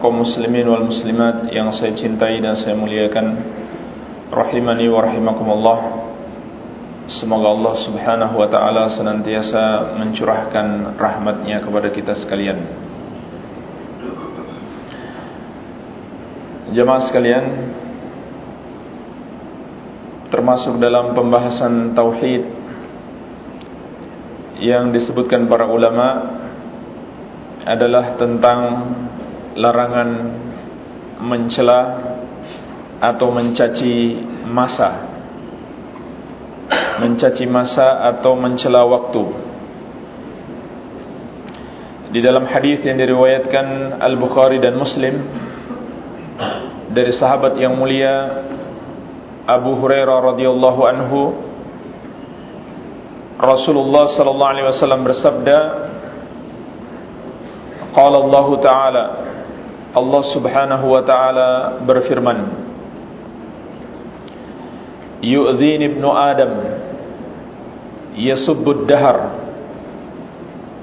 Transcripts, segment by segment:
kaum muslimin wal muslimat yang saya cintai dan saya muliakan. Rahimani wa rahimakumullah. Semoga Allah Subhanahu wa taala senantiasa mencurahkan rahmatnya kepada kita sekalian. Jemaah sekalian termasuk dalam pembahasan tauhid yang disebutkan para ulama adalah tentang larangan mencela atau mencaci masa. Mencaci masa atau mencela waktu. Di dalam hadis yang diriwayatkan Al-Bukhari dan Muslim dari sahabat yang mulia Abu Hurairah radhiyallahu anhu Rasulullah sallallahu alaihi wasallam bersabda Qala Allah Ta'ala Allah subhanahu wa ta'ala berfirman Yu'zin ibnu Adam Yasubbud dahar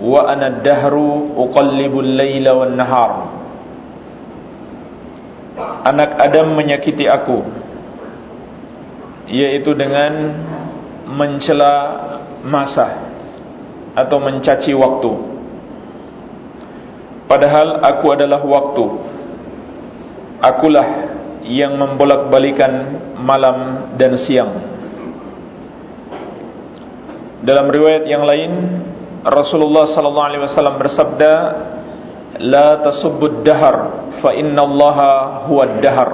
Wa ana dahru Uqallibul layla wal nahar. Anak Adam menyakiti aku Yaitu dengan Mencela masa Atau mencaci waktu Padahal aku adalah waktu. Akulah yang membolak-balikan malam dan siang. Dalam riwayat yang lain Rasulullah sallallahu alaihi wasallam bersabda La tasubbud dahar fa innallaha huwad dahar.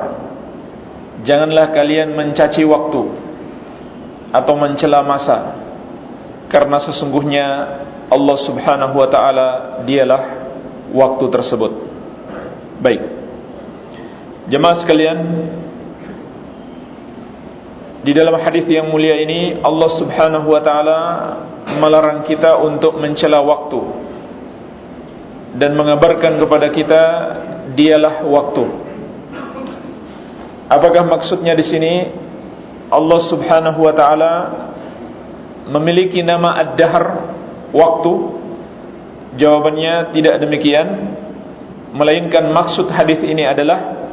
Janganlah kalian mencaci waktu atau mencela masa karena sesungguhnya Allah Subhanahu wa taala dialah waktu tersebut. Baik. Jemaah sekalian, di dalam hadis yang mulia ini Allah Subhanahu wa taala melarang kita untuk mencela waktu dan mengabarkan kepada kita dialah waktu. Apakah maksudnya di sini Allah Subhanahu wa taala memiliki nama Ad-Dahr waktu Jawabannya tidak demikian. Melainkan maksud hadis ini adalah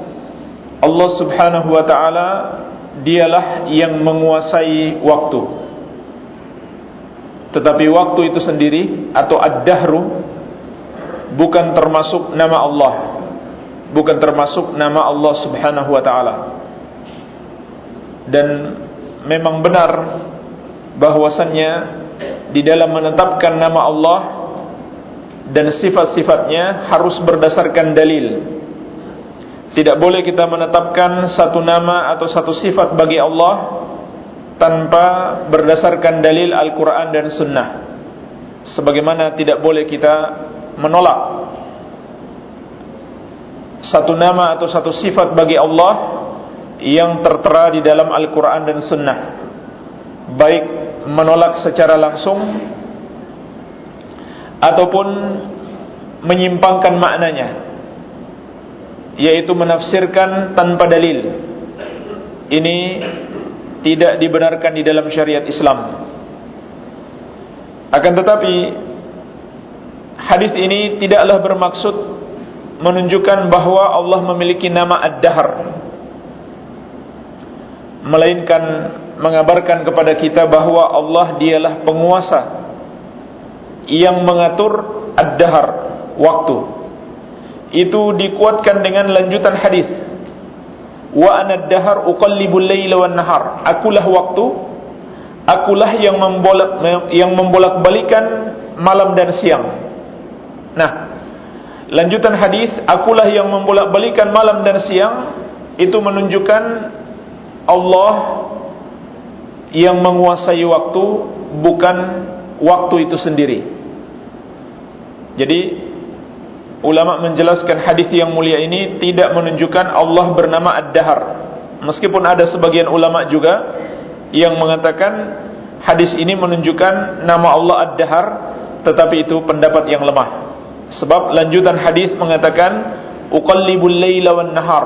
Allah subhanahu wa ta'ala Dialah yang menguasai waktu. Tetapi waktu itu sendiri Atau ad-dahru Bukan termasuk nama Allah. Bukan termasuk nama Allah subhanahu wa ta'ala. Dan memang benar bahwasannya Di dalam menetapkan nama Allah dan sifat-sifatnya harus berdasarkan dalil. Tidak boleh kita menetapkan satu nama atau satu sifat bagi Allah tanpa berdasarkan dalil Al-Quran dan Sunnah. Sebagaimana tidak boleh kita menolak satu nama atau satu sifat bagi Allah yang tertera di dalam Al-Quran dan Sunnah. Baik menolak secara langsung ataupun menyimpangkan maknanya yaitu menafsirkan tanpa dalil. Ini tidak dibenarkan di dalam syariat Islam. Akan tetapi hadis ini tidaklah bermaksud menunjukkan bahwa Allah memiliki nama Ad-Dahr melainkan mengabarkan kepada kita bahwa Allah dialah penguasa yang mengatur ad-dahar waktu. Itu dikuatkan dengan lanjutan hadis. Wa ana ad-dahar uqallibul laila wan nahar. Akulah waktu akulah yang membolak yang membolak-balikan malam dan siang. Nah lanjutan hadis akulah yang membolak-balikan malam dan siang itu menunjukkan Allah yang menguasai waktu bukan waktu itu sendiri jadi ulama menjelaskan hadis yang mulia ini tidak menunjukkan Allah bernama Ad-Dahar Meskipun ada sebagian ulama juga yang mengatakan hadis ini menunjukkan nama Allah Ad-Dahar, tetapi itu pendapat yang lemah. Sebab lanjutan hadis mengatakan uqallibul laila wan nahar.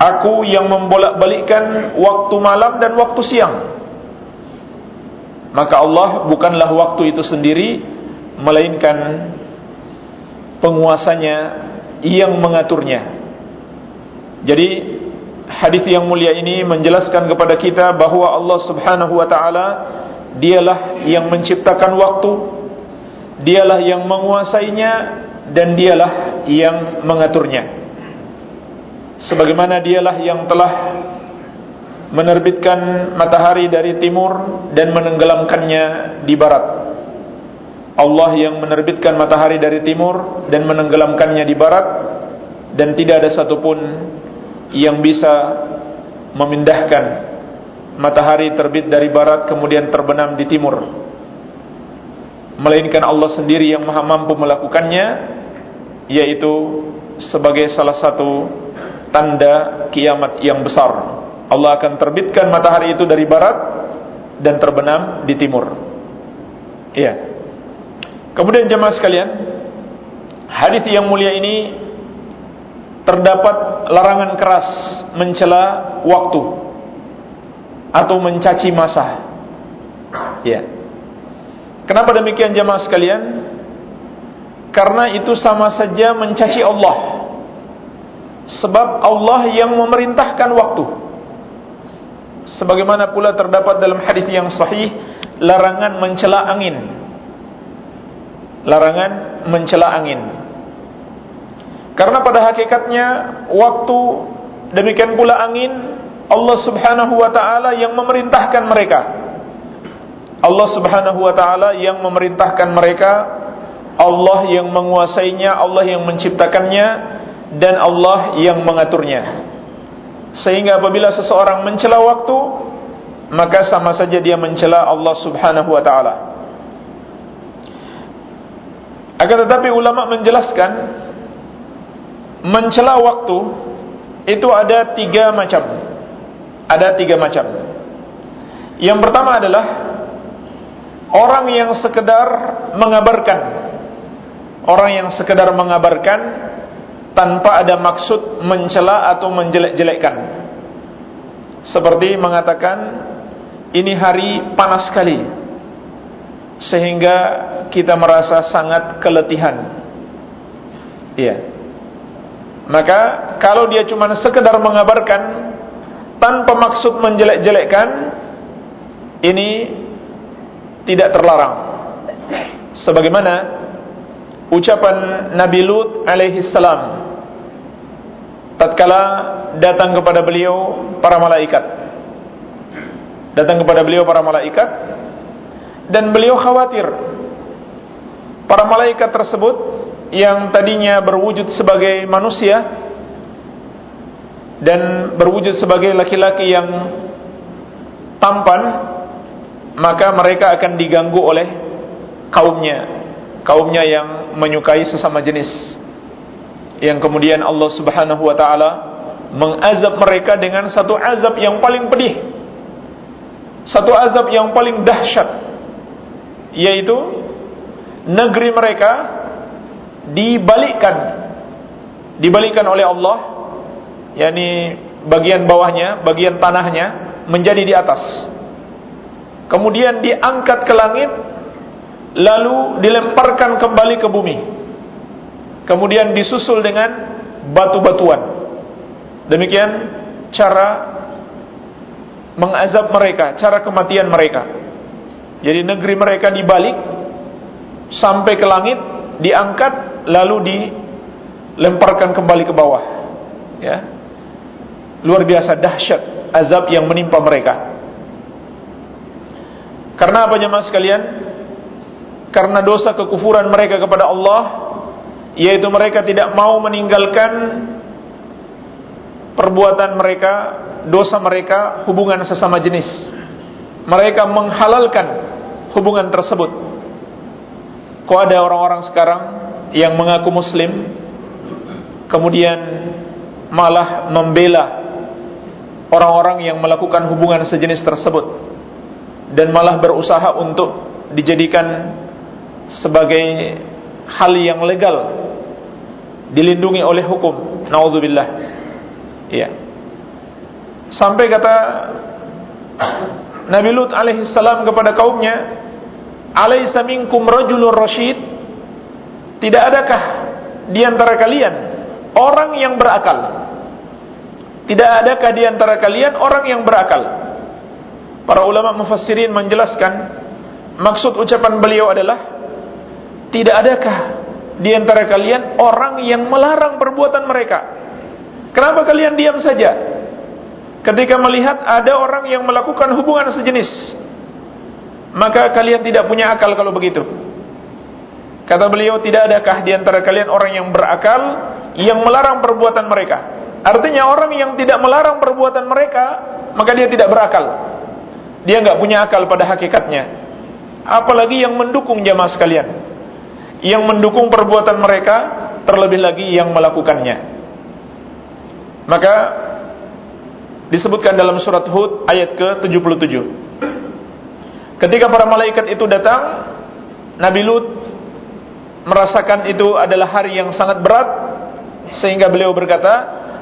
Aku yang membolak-balikkan waktu malam dan waktu siang. Maka Allah bukanlah waktu itu sendiri melainkan penguasanya yang mengaturnya. Jadi hadis yang mulia ini menjelaskan kepada kita bahwa Allah Subhanahu wa taala dialah yang menciptakan waktu, dialah yang menguasainya dan dialah yang mengaturnya. Sebagaimana dialah yang telah menerbitkan matahari dari timur dan menenggelamkannya di barat. Allah yang menerbitkan matahari dari timur dan menenggelamkannya di barat dan tidak ada satupun yang bisa memindahkan matahari terbit dari barat kemudian terbenam di timur melainkan Allah sendiri yang maha mampu melakukannya yaitu sebagai salah satu tanda kiamat yang besar Allah akan terbitkan matahari itu dari barat dan terbenam di timur iya kemudian jemaah sekalian hadis yang mulia ini terdapat larangan keras mencela waktu atau mencaci masa. Ya. Kenapa demikian jemaah sekalian? Karena itu sama saja mencaci Allah. Sebab Allah yang memerintahkan waktu. Sebagaimana pula terdapat dalam hadis yang sahih larangan mencela angin. Larangan mencela angin. Karena pada hakikatnya waktu demikian pula angin Allah Subhanahu wa taala yang memerintahkan mereka. Allah Subhanahu wa taala yang memerintahkan mereka, Allah yang menguasainya, Allah yang menciptakannya dan Allah yang mengaturnya. Sehingga apabila seseorang mencela waktu, maka sama saja dia mencela Allah Subhanahu wa taala. Akan tetapi ulama menjelaskan mencela waktu itu ada tiga macam. Ada tiga macam. Yang pertama adalah orang yang sekedar mengabarkan. Orang yang sekedar mengabarkan tanpa ada maksud mencela atau menjelek-jelekkan. Seperti mengatakan ini hari panas sekali sehingga kita merasa sangat keletihan. Iya. Maka kalau dia cuma sekedar mengabarkan tanpa maksud menjelek-jelekkan ini tidak terlarang. Sebagaimana ucapan Nabi Lut alaihi salam tatkala datang kepada beliau para malaikat. Datang kepada beliau para malaikat. Dan beliau khawatir para malaikat tersebut yang tadinya berwujud sebagai manusia dan berwujud sebagai laki-laki yang tampan maka mereka akan diganggu oleh kaumnya. Kaumnya yang menyukai sesama jenis yang kemudian Allah Subhanahu wa taala mengazab mereka dengan satu azab yang paling pedih satu azab yang paling dahsyat yaitu negeri mereka dibalikkan dibalikkan oleh Allah yakni bagian bawahnya bagian tanahnya menjadi di atas. Kemudian diangkat ke langit lalu dilemparkan kembali ke bumi kemudian disusul dengan batu-batuan demikian cara mengazab mereka cara kematian mereka jadi negeri mereka dibalik sampai ke langit diangkat lalu dilemparkan kembali ke bawah. Ya. Luar biasa dahsyat azab yang menimpa mereka. Karena apa jemaah sekalian? Karena dosa kekufuran mereka kepada Allah yaitu mereka tidak mau meninggalkan perbuatan mereka, dosa mereka, hubungan sesama jenis. Mereka menghalalkan hubungan tersebut. Kok ada orang-orang sekarang yang mengaku muslim kemudian malah membela orang-orang yang melakukan hubungan sejenis tersebut dan malah berusaha untuk dijadikan sebagai hal yang legal dilindungi oleh hukum. Naudzubillah ya sampai kata Nabi Lut alaihi salam kepada kaumnya alaisa minkum rajulun rasyid tidak adakah di antara kalian orang yang berakal? Tidak adakah di antara kalian orang yang berakal? Para ulama mufassirin menjelaskan maksud ucapan beliau adalah tidak adakah di antara kalian orang yang melarang perbuatan mereka? Kenapa kalian diam saja? Ketika melihat ada orang yang melakukan hubungan sejenis, maka kalian tidak punya akal kalau begitu. Kata beliau, tidak adakah di antara kalian orang yang berakal yang melarang perbuatan mereka? Artinya orang yang tidak melarang perbuatan mereka, maka dia tidak berakal. Dia nggak punya akal pada hakikatnya. Apalagi yang mendukung jamaah sekalian yang mendukung perbuatan mereka terlebih lagi yang melakukannya. Maka disebutkan dalam surat Hud ayat ke-77. Ketika para malaikat itu datang Nabi Lut merasakan itu adalah hari yang sangat berat sehingga beliau berkata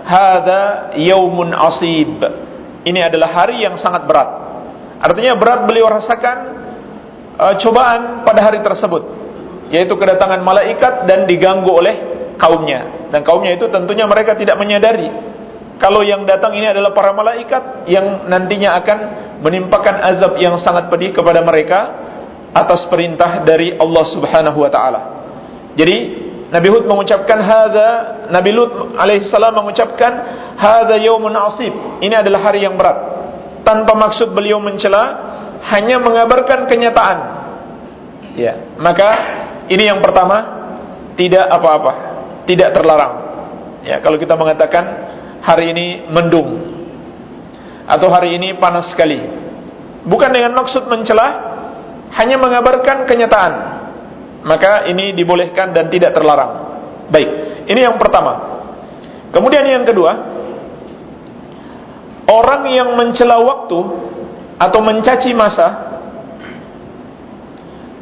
hadza yaumun asib. Ini adalah hari yang sangat berat. Artinya berat beliau rasakan uh, cobaan pada hari tersebut yaitu kedatangan malaikat dan diganggu oleh kaumnya dan kaumnya itu tentunya mereka tidak menyadari kalau yang datang ini adalah para malaikat yang nantinya akan menimpakan azab yang sangat pedih kepada mereka atas perintah dari Allah Subhanahu wa taala. Jadi Nabi Hud mengucapkan hadza Nabi Lut alaihissalam mengucapkan hadza yaumun asib. Ini adalah hari yang berat. Tanpa maksud beliau mencela, hanya mengabarkan kenyataan. Ya, maka ini yang pertama, tidak apa-apa, tidak terlarang. Ya, kalau kita mengatakan hari ini mendung atau hari ini panas sekali, bukan dengan maksud mencela, hanya mengabarkan kenyataan. Maka ini dibolehkan dan tidak terlarang. Baik, ini yang pertama. Kemudian yang kedua, orang yang mencela waktu atau mencaci masa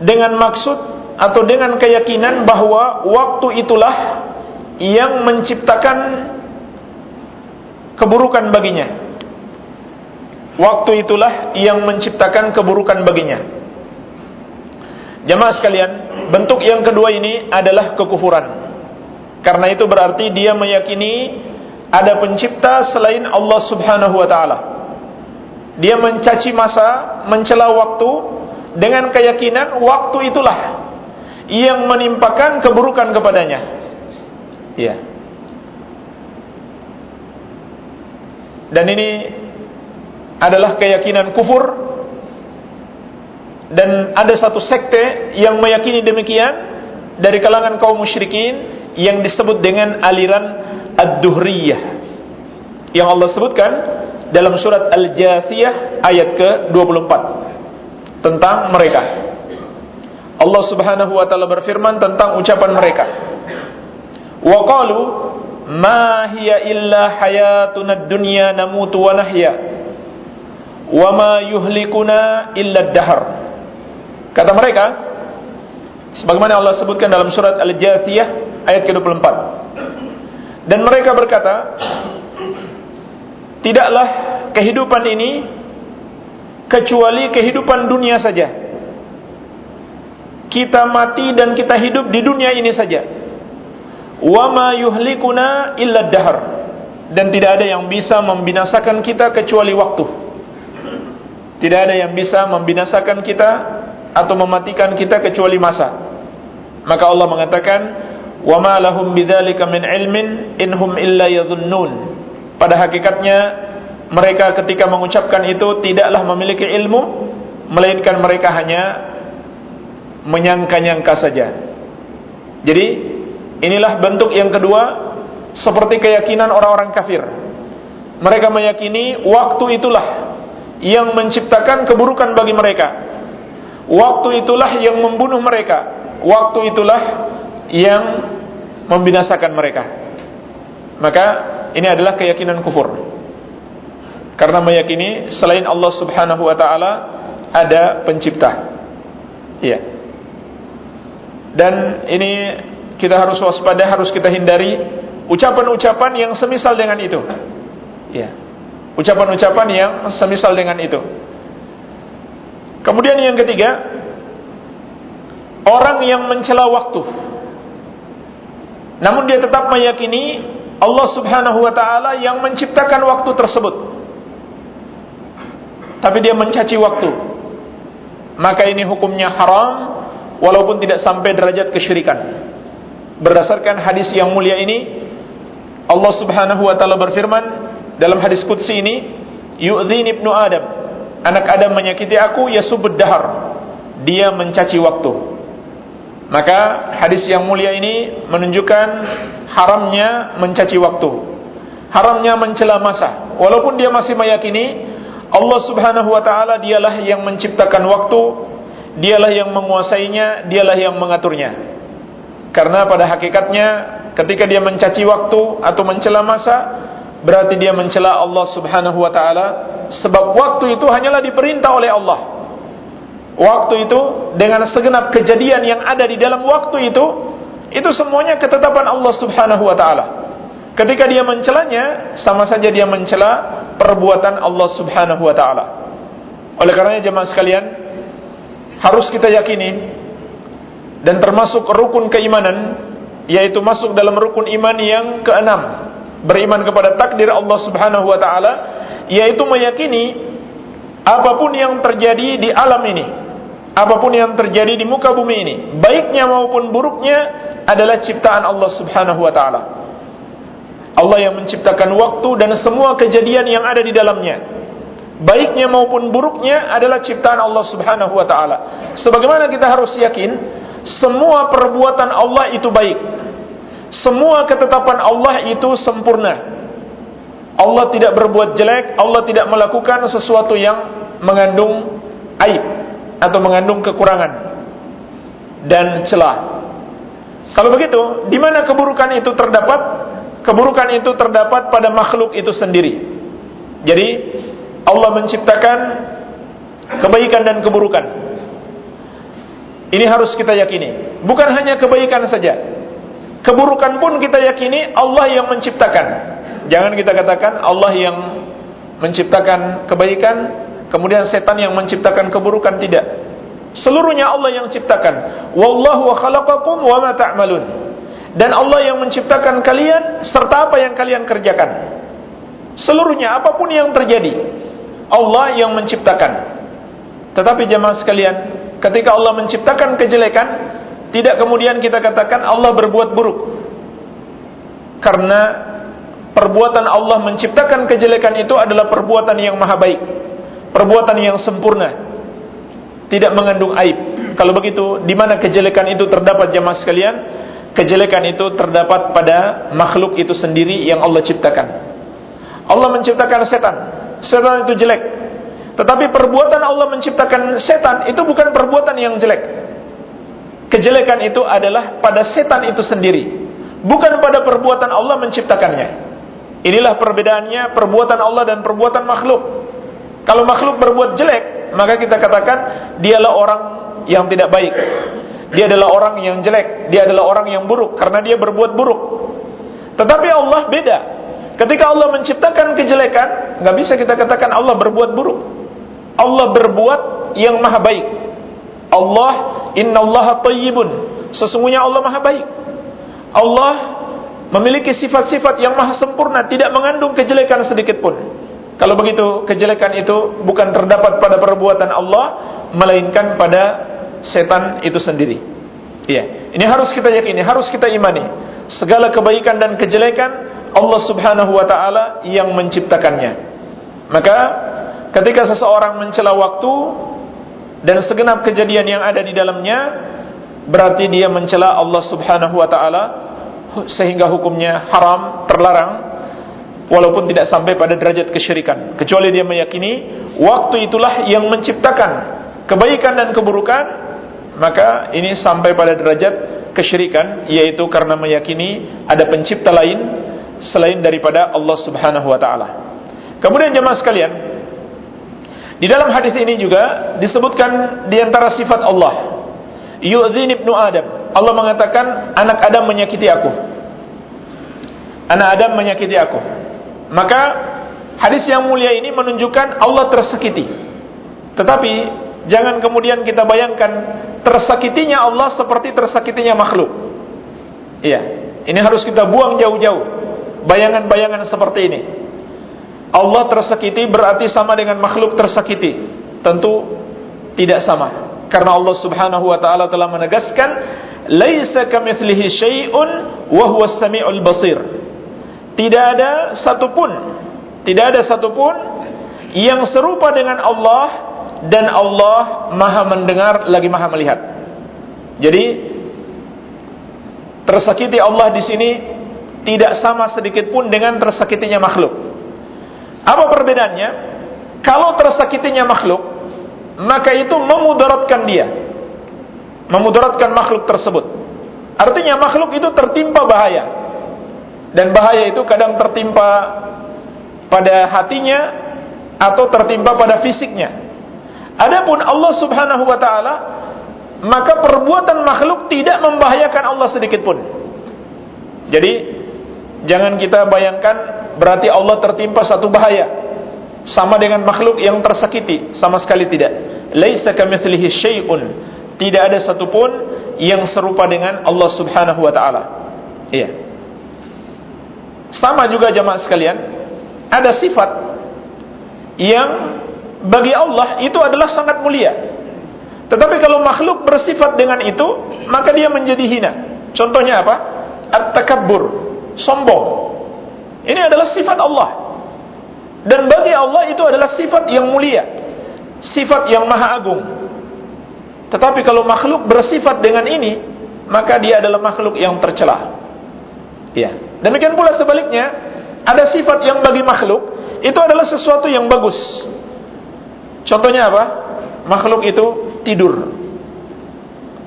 dengan maksud atau dengan keyakinan bahwa waktu itulah yang menciptakan keburukan baginya. Waktu itulah yang menciptakan keburukan baginya. Jemaah sekalian, bentuk yang kedua ini adalah kekufuran. Karena itu berarti dia meyakini ada pencipta selain Allah Subhanahu wa taala. Dia mencaci masa, mencela waktu dengan keyakinan waktu itulah yang menimpakan keburukan kepadanya. Iya. Dan ini adalah keyakinan kufur dan ada satu sekte yang meyakini demikian dari kalangan kaum musyrikin yang disebut dengan aliran ad-duhriyah yang Allah sebutkan dalam surat Al-Jathiyah ayat ke-24 tentang mereka. Allah Subhanahu wa taala berfirman tentang ucapan mereka. Wa qalu ma hiya illa hayatuna dunya namutu wa nahya wa ma yuhlikuna illa dahr. Kata mereka sebagaimana Allah sebutkan dalam surat Al-Jathiyah ayat ke-24. Dan mereka berkata, tidaklah kehidupan ini kecuali kehidupan dunia saja kita mati dan kita hidup di dunia ini saja. Wa ma yuhlikuna illa dahr. Dan tidak ada yang bisa membinasakan kita kecuali waktu. Tidak ada yang bisa membinasakan kita atau mematikan kita kecuali masa. Maka Allah mengatakan, "Wa ma lahum bidzalika min ilmin inhum illa yadhunnun." Pada hakikatnya mereka ketika mengucapkan itu tidaklah memiliki ilmu melainkan mereka hanya menyangka-nyangka saja. Jadi inilah bentuk yang kedua seperti keyakinan orang-orang kafir. Mereka meyakini waktu itulah yang menciptakan keburukan bagi mereka. Waktu itulah yang membunuh mereka. Waktu itulah yang membinasakan mereka. Maka ini adalah keyakinan kufur. Karena meyakini selain Allah Subhanahu wa taala ada pencipta. Iya. Dan ini kita harus waspada, harus kita hindari ucapan-ucapan yang semisal dengan itu. Iya. Ucapan-ucapan yang semisal dengan itu. Kemudian yang ketiga, orang yang mencela waktu. Namun dia tetap meyakini Allah Subhanahu wa taala yang menciptakan waktu tersebut tapi dia mencaci waktu maka ini hukumnya haram walaupun tidak sampai derajat kesyirikan. Berdasarkan hadis yang mulia ini Allah Subhanahu wa taala berfirman dalam hadis qudsi ini yu'dhin ibnu adam. Anak adam menyakiti aku yasubud dahar. Dia mencaci waktu. Maka hadis yang mulia ini menunjukkan haramnya mencaci waktu. Haramnya mencela masa. Walaupun dia masih meyakini Allah Subhanahu wa taala dialah yang menciptakan waktu, dialah yang menguasainya, dialah yang mengaturnya. Karena pada hakikatnya ketika dia mencaci waktu atau mencela masa, berarti dia mencela Allah Subhanahu wa taala sebab waktu itu hanyalah diperintah oleh Allah. Waktu itu dengan segenap kejadian yang ada di dalam waktu itu itu semuanya ketetapan Allah Subhanahu wa taala. Ketika dia mencelanya sama saja dia mencela perbuatan Allah Subhanahu wa taala. Oleh karenanya jemaah sekalian, harus kita yakini dan termasuk rukun keimanan yaitu masuk dalam rukun iman yang keenam, beriman kepada takdir Allah Subhanahu wa taala yaitu meyakini apa pun yang terjadi di alam ini, apa pun yang terjadi di muka bumi ini, baiknya maupun buruknya adalah ciptaan Allah Subhanahu wa taala. Allah yang menciptakan waktu dan semua kejadian yang ada di dalamnya. Baiknya maupun buruknya adalah ciptaan Allah Subhanahu wa taala. Sebagaimana kita harus yakin semua perbuatan Allah itu baik. Semua ketetapan Allah itu sempurna. Allah tidak berbuat jelek, Allah tidak melakukan sesuatu yang mengandung aib atau mengandung kekurangan dan celah. Kalau begitu, di mana keburukan itu terdapat? keburukan itu terdapat pada makhluk itu sendiri. Jadi Allah menciptakan kebaikan dan keburukan. Ini harus kita yakini. Bukan hanya kebaikan saja. Keburukan pun kita yakini Allah yang menciptakan. Jangan kita katakan Allah yang menciptakan kebaikan, kemudian setan yang menciptakan keburukan tidak. Seluruhnya Allah yang ciptakan. Wallahu khalaqakum wa ma ta'malun dan Allah yang menciptakan kalian serta apa yang kalian kerjakan. Seluruhnya apapun yang terjadi, Allah yang menciptakan. Tetapi jemaah sekalian, ketika Allah menciptakan kejelekan, tidak kemudian kita katakan Allah berbuat buruk. Karena perbuatan Allah menciptakan kejelekan itu adalah perbuatan yang maha baik. Perbuatan yang sempurna. Tidak mengandung aib. Kalau begitu, di mana kejelekan itu terdapat jemaah sekalian? kejelekan itu terdapat pada makhluk itu sendiri yang Allah ciptakan. Allah menciptakan setan. Setan itu jelek. Tetapi perbuatan Allah menciptakan setan itu bukan perbuatan yang jelek. Kejelekan itu adalah pada setan itu sendiri, bukan pada perbuatan Allah menciptakannya. Inilah perbedaannya perbuatan Allah dan perbuatan makhluk. Kalau makhluk berbuat jelek, maka kita katakan dialah orang yang tidak baik. Dia adalah orang yang jelek, dia adalah orang yang buruk karena dia berbuat buruk. Tetapi Allah beda. Ketika Allah menciptakan kejelekan, nggak bisa kita katakan Allah berbuat buruk. Allah berbuat yang maha baik. Allah Inna Allah tayyibun. Sesungguhnya Allah maha baik. Allah memiliki sifat-sifat yang maha sempurna, tidak mengandung kejelekan sedikit pun. Kalau begitu, kejelekan itu bukan terdapat pada perbuatan Allah, melainkan pada setan itu sendiri. Iya, ini harus kita yakini, harus kita imani. Segala kebaikan dan kejelekan Allah Subhanahu wa taala yang menciptakannya. Maka ketika seseorang mencela waktu dan segenap kejadian yang ada di dalamnya berarti dia mencela Allah Subhanahu wa taala sehingga hukumnya haram, terlarang walaupun tidak sampai pada derajat kesyirikan kecuali dia meyakini waktu itulah yang menciptakan kebaikan dan keburukan maka ini sampai pada derajat kesyirikan yaitu karena meyakini ada pencipta lain selain daripada Allah Subhanahu wa taala. Kemudian jemaah sekalian, di dalam hadis ini juga disebutkan di antara sifat Allah. Yu'zin ibnu Adam. Allah mengatakan anak Adam menyakiti aku. Anak Adam menyakiti aku. Maka hadis yang mulia ini menunjukkan Allah tersakiti. Tetapi jangan kemudian kita bayangkan tersakitinya Allah seperti tersakitinya makhluk. Iya, ini harus kita buang jauh-jauh. Bayangan-bayangan seperti ini. Allah tersakiti berarti sama dengan makhluk tersakiti. Tentu tidak sama. Karena Allah Subhanahu wa taala telah menegaskan, "Laisa kamitslihi syai'un wa huwas samiul basir." Tidak ada satupun, tidak ada satupun yang serupa dengan Allah dan Allah Maha mendengar lagi Maha melihat. Jadi tersakiti Allah di sini tidak sama sedikit pun dengan tersakitinya makhluk. Apa perbedaannya? Kalau tersakitinya makhluk, maka itu memudaratkan dia. Memudaratkan makhluk tersebut. Artinya makhluk itu tertimpa bahaya. Dan bahaya itu kadang tertimpa pada hatinya atau tertimpa pada fisiknya. Adapun Allah Subhanahu wa taala maka perbuatan makhluk tidak membahayakan Allah sedikit pun. Jadi jangan kita bayangkan berarti Allah tertimpa satu bahaya sama dengan makhluk yang tersakiti sama sekali tidak. Laisa kamitslihi syai'un. Tidak ada satupun yang serupa dengan Allah Subhanahu wa taala. Iya. Sama juga jamaah sekalian, ada sifat yang bagi Allah itu adalah sangat mulia. Tetapi kalau makhluk bersifat dengan itu, maka dia menjadi hina. Contohnya apa? At-takabbur, sombong. Ini adalah sifat Allah. Dan bagi Allah itu adalah sifat yang mulia. Sifat yang maha agung. Tetapi kalau makhluk bersifat dengan ini, maka dia adalah makhluk yang tercela. Ya. Demikian pula sebaliknya, ada sifat yang bagi makhluk itu adalah sesuatu yang bagus. Contohnya apa? Makhluk itu tidur.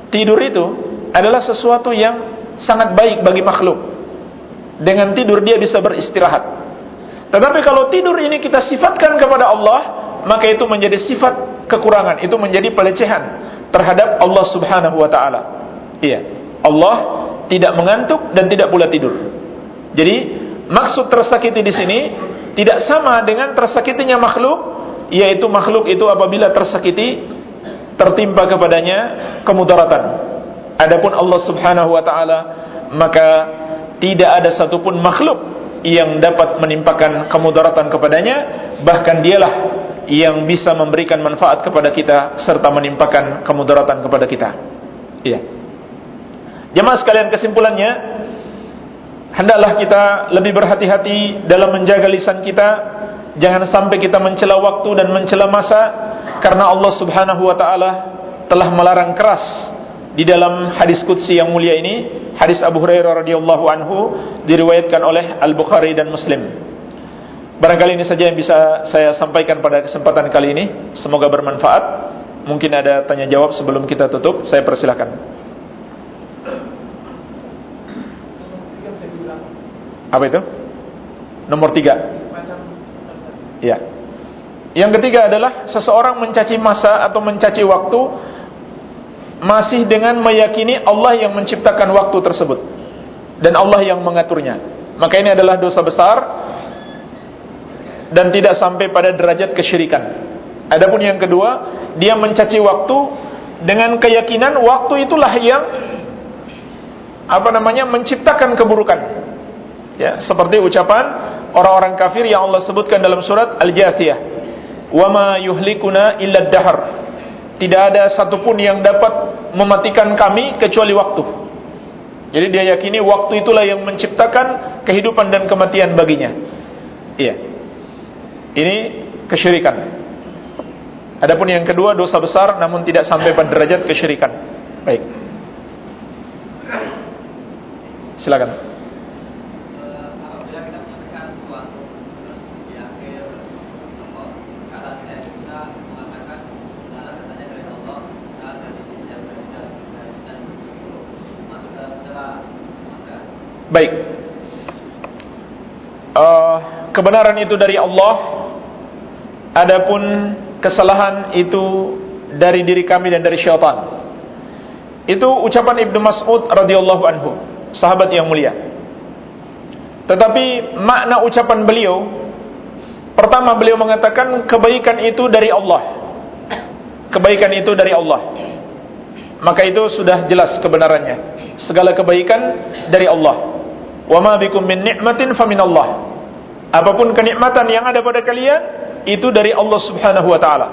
Tidur itu adalah sesuatu yang sangat baik bagi makhluk. Dengan tidur dia bisa beristirahat. Tetapi kalau tidur ini kita sifatkan kepada Allah, maka itu menjadi sifat kekurangan, itu menjadi pelecehan terhadap Allah Subhanahu wa taala. Iya. Allah tidak mengantuk dan tidak pula tidur. Jadi, maksud tersakiti di sini tidak sama dengan tersakitinya makhluk yaitu makhluk itu apabila tersakiti tertimpa kepadanya kemudaratan. Adapun Allah Subhanahu wa taala maka tidak ada satupun makhluk yang dapat menimpakan kemudaratan kepadanya bahkan dialah yang bisa memberikan manfaat kepada kita serta menimpakan kemudaratan kepada kita. Iya. Jemaah sekalian kesimpulannya hendaklah kita lebih berhati-hati dalam menjaga lisan kita Jangan sampai kita mencela waktu dan mencela masa karena Allah Subhanahu wa taala telah melarang keras di dalam hadis qudsi yang mulia ini, hadis Abu Hurairah radhiyallahu anhu diriwayatkan oleh Al-Bukhari dan Muslim. Barangkali ini saja yang bisa saya sampaikan pada kesempatan kali ini. Semoga bermanfaat. Mungkin ada tanya jawab sebelum kita tutup. Saya persilahkan. Apa itu? Nomor tiga. Ya. Yang ketiga adalah seseorang mencaci masa atau mencaci waktu masih dengan meyakini Allah yang menciptakan waktu tersebut dan Allah yang mengaturnya. Maka ini adalah dosa besar dan tidak sampai pada derajat kesyirikan. Adapun yang kedua, dia mencaci waktu dengan keyakinan waktu itulah yang apa namanya menciptakan keburukan. Ya, seperti ucapan orang-orang kafir yang Allah sebutkan dalam surat Al-Jathiyah. Wa ma yuhlikuna illa dahar. Tidak ada satupun yang dapat mematikan kami kecuali waktu. Jadi dia yakini waktu itulah yang menciptakan kehidupan dan kematian baginya. Iya. Ini kesyirikan. Adapun yang kedua dosa besar namun tidak sampai pada derajat kesyirikan. Baik. Silakan. Baik. Uh, kebenaran itu dari Allah adapun kesalahan itu dari diri kami dan dari syaitan. Itu ucapan Ibnu Mas'ud radhiyallahu anhu, sahabat yang mulia. Tetapi makna ucapan beliau pertama beliau mengatakan kebaikan itu dari Allah. Kebaikan itu dari Allah. Maka itu sudah jelas kebenarannya. Segala kebaikan dari Allah. Wa ma bikum min ni'matin faminallah. Apapun kenikmatan yang ada pada kalian itu dari Allah Subhanahu wa taala.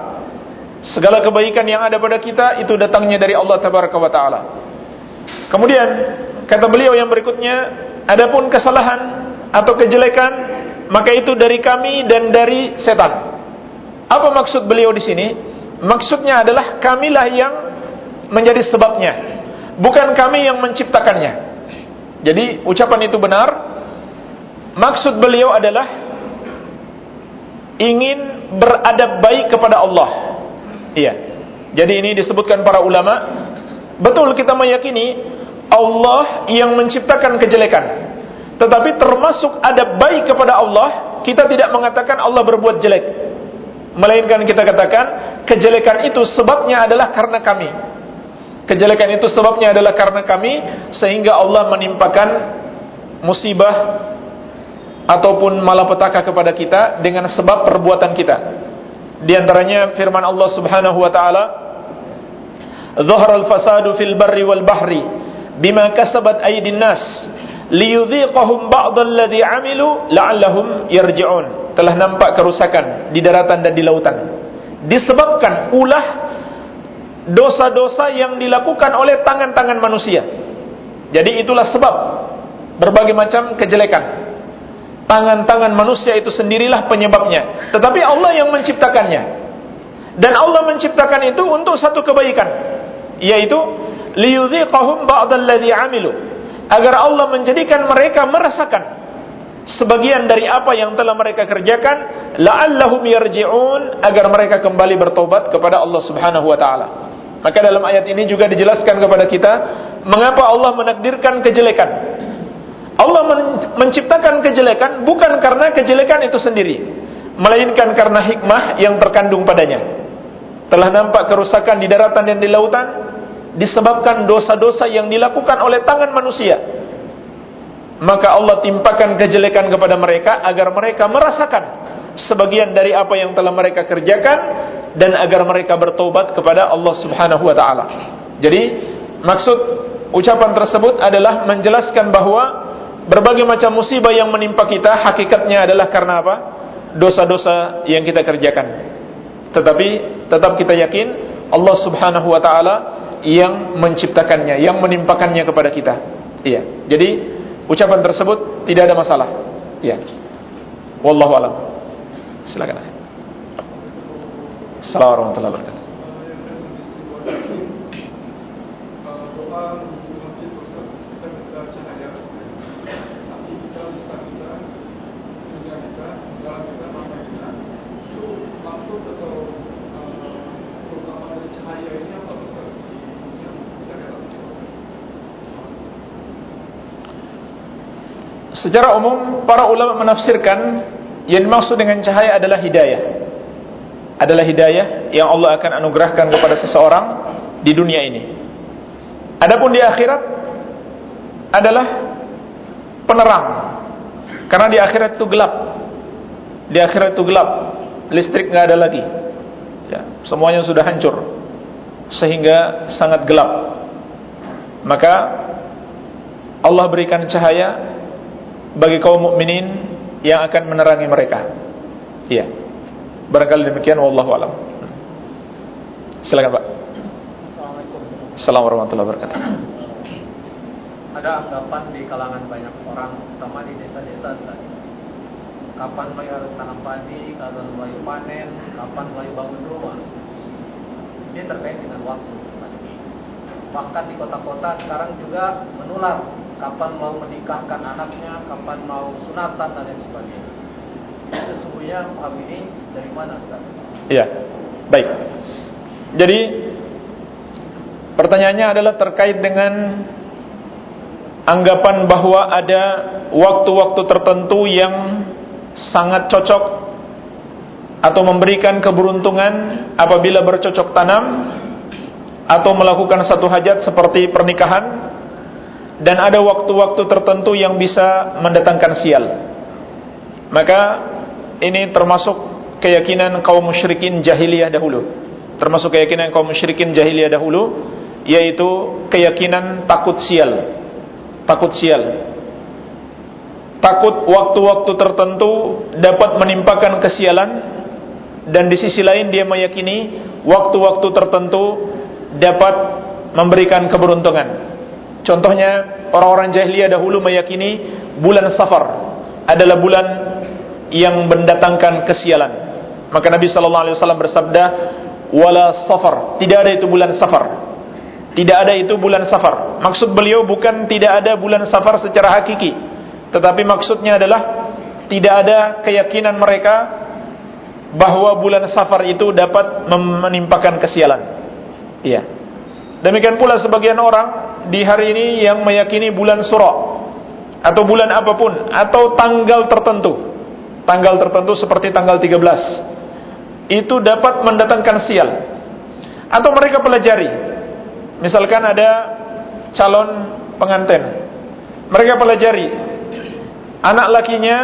Segala kebaikan yang ada pada kita itu datangnya dari Allah tabaraka wa taala. Kemudian kata beliau yang berikutnya, adapun kesalahan atau kejelekan maka itu dari kami dan dari setan. Apa maksud beliau di sini? Maksudnya adalah kamilah yang menjadi sebabnya, bukan kami yang menciptakannya. Jadi ucapan itu benar, Maksud beliau adalah ingin beradab baik kepada Allah. Iya. Jadi ini disebutkan para ulama, betul kita meyakini Allah yang menciptakan kejelekan. Tetapi termasuk adab baik kepada Allah, kita tidak mengatakan Allah berbuat jelek. Melainkan kita katakan kejelekan itu sebabnya adalah karena kami. Kejelekan itu sebabnya adalah karena kami sehingga Allah menimpakan musibah ataupun malapetaka kepada kita dengan sebab perbuatan kita. Di antaranya firman Allah Subhanahu wa taala, "Dhahara al-fasadu fil barri wal bahri bima kasabat aydin nas liyudhiqahum ba'd alladhi 'amilu la'allahum yarji'un." Telah nampak kerusakan di daratan dan di lautan disebabkan ulah dosa-dosa yang dilakukan oleh tangan-tangan manusia. Jadi itulah sebab berbagai macam kejelekan Tangan-tangan manusia itu sendirilah penyebabnya. Tetapi Allah yang menciptakannya. Dan Allah menciptakan itu untuk satu kebaikan. Yaitu, liyudhiqahum ba'dalladhi amilu. Agar Allah menjadikan mereka merasakan sebagian dari apa yang telah mereka kerjakan la'allahum yarji'un agar mereka kembali bertobat kepada Allah Subhanahu wa taala. Maka dalam ayat ini juga dijelaskan kepada kita mengapa Allah menakdirkan kejelekan. Allah menciptakan kejelekan bukan karena kejelekan itu sendiri, melainkan karena hikmah yang terkandung padanya. Telah nampak kerusakan di daratan dan di lautan disebabkan dosa-dosa yang dilakukan oleh tangan manusia. Maka Allah timpakan kejelekan kepada mereka agar mereka merasakan sebagian dari apa yang telah mereka kerjakan dan agar mereka bertobat kepada Allah Subhanahu wa taala. Jadi, maksud ucapan tersebut adalah menjelaskan bahwa berbagai macam musibah yang menimpa kita hakikatnya adalah karena apa? Dosa-dosa yang kita kerjakan. Tetapi tetap kita yakin Allah Subhanahu wa taala yang menciptakannya, yang menimpakannya kepada kita. Iya. Jadi ucapan tersebut tidak ada masalah. Iya. Wallahu alam. Silakan. Assalamualaikum warahmatullahi wabarakatuh. Secara umum para ulama menafsirkan yang dimaksud dengan cahaya adalah hidayah. Adalah hidayah yang Allah akan anugerahkan kepada seseorang di dunia ini. Adapun di akhirat adalah penerang. Karena di akhirat itu gelap. Di akhirat itu gelap. Listrik nggak ada lagi. Ya, semuanya sudah hancur. Sehingga sangat gelap. Maka Allah berikan cahaya bagi kaum mukminin yang akan menerangi mereka. Iya. Barangkali demikian wallahu alam. Silakan Pak. Assalamualaikum warahmatullahi wabarakatuh. Ada anggapan di kalangan banyak orang, terutama di desa-desa Kapan mulai harus tanam padi, kapan mulai panen, kapan mulai bangun rumah. Ini terkait dengan waktu pasti. Bahkan di kota-kota sekarang juga menular kapan mau menikahkan anaknya, kapan mau sunatan dan lain sebagainya. Sesungguhnya paham ini dari mana Ustaz? Iya, baik. Jadi pertanyaannya adalah terkait dengan anggapan bahwa ada waktu-waktu tertentu yang sangat cocok atau memberikan keberuntungan apabila bercocok tanam atau melakukan satu hajat seperti pernikahan dan ada waktu-waktu tertentu yang bisa mendatangkan sial. Maka ini termasuk keyakinan kaum musyrikin jahiliyah dahulu. Termasuk keyakinan kaum musyrikin jahiliyah dahulu yaitu keyakinan takut sial. Takut sial. Takut waktu-waktu tertentu dapat menimpakan kesialan dan di sisi lain dia meyakini waktu-waktu tertentu dapat memberikan keberuntungan. Contohnya orang-orang jahiliyah dahulu meyakini bulan Safar adalah bulan yang mendatangkan kesialan. Maka Nabi sallallahu alaihi wasallam bersabda, "Wala Safar." Tidak ada itu bulan Safar. Tidak ada itu bulan Safar. Maksud beliau bukan tidak ada bulan Safar secara hakiki, tetapi maksudnya adalah tidak ada keyakinan mereka bahwa bulan Safar itu dapat menimpakan kesialan. Iya. Demikian pula sebagian orang di hari ini yang meyakini bulan Suro atau bulan apa pun. Atau tanggal tertentu. Tanggal tertentu seperti tanggal 13 itu dapat mendatangkan sial. Atau mereka pelajari. Misalkan ada calon pengantin. Mereka pelajari. Anak lakinya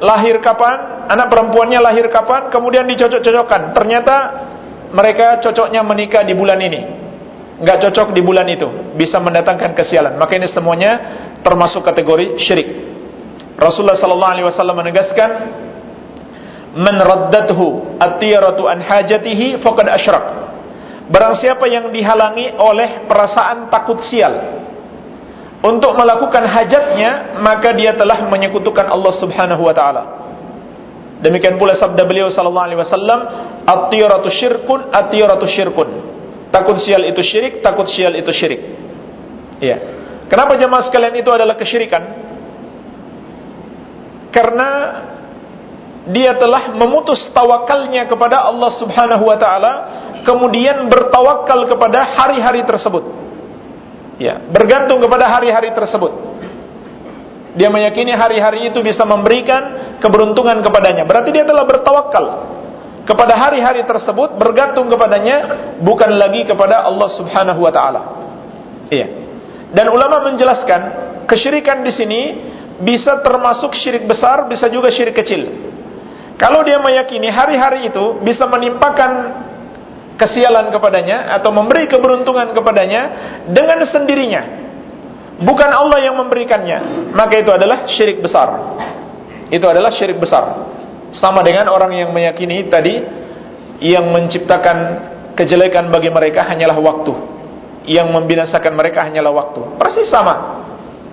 lahir kapan? Anak perempuannya lahir kapan? Kemudian dicocok-cocokkan. Ternyata mereka cocoknya menikah di bulan ini nggak cocok di bulan itu, bisa mendatangkan kesialan. Maka ini semuanya termasuk kategori syirik. Rasulullah sallallahu alaihi wasallam menegaskan, "Man raddathu at-tiyaratu an hajatihi faqad asyrak." Barang siapa yang dihalangi oleh perasaan takut sial untuk melakukan hajatnya, maka dia telah menyekutukan Allah Subhanahu wa taala. Demikian pula sabda beliau sallallahu alaihi wasallam, "At-tiyaratu syirkun, at-tiyaratu syirkun." Takut sial itu syirik, takut sial itu syirik. Iya. Kenapa jemaah sekalian itu adalah kesyirikan? Karena dia telah memutus tawakalnya kepada Allah Subhanahu wa taala, kemudian bertawakal kepada hari-hari tersebut. Ya, bergantung kepada hari-hari tersebut. Dia meyakini hari-hari itu bisa memberikan keberuntungan kepadanya. Berarti dia telah bertawakal kepada hari-hari tersebut bergantung kepadanya bukan lagi kepada Allah Subhanahu wa taala. Iya. Dan ulama menjelaskan kesyirikan di sini bisa termasuk syirik besar, bisa juga syirik kecil. Kalau dia meyakini hari-hari itu bisa menimpakan kesialan kepadanya atau memberi keberuntungan kepadanya dengan sendirinya. Bukan Allah yang memberikannya, maka itu adalah syirik besar. Itu adalah syirik besar. Sama dengan orang yang meyakini tadi yang menciptakan kejelekan bagi mereka hanyalah waktu. Yang membinasakan mereka hanyalah waktu. Persis sama.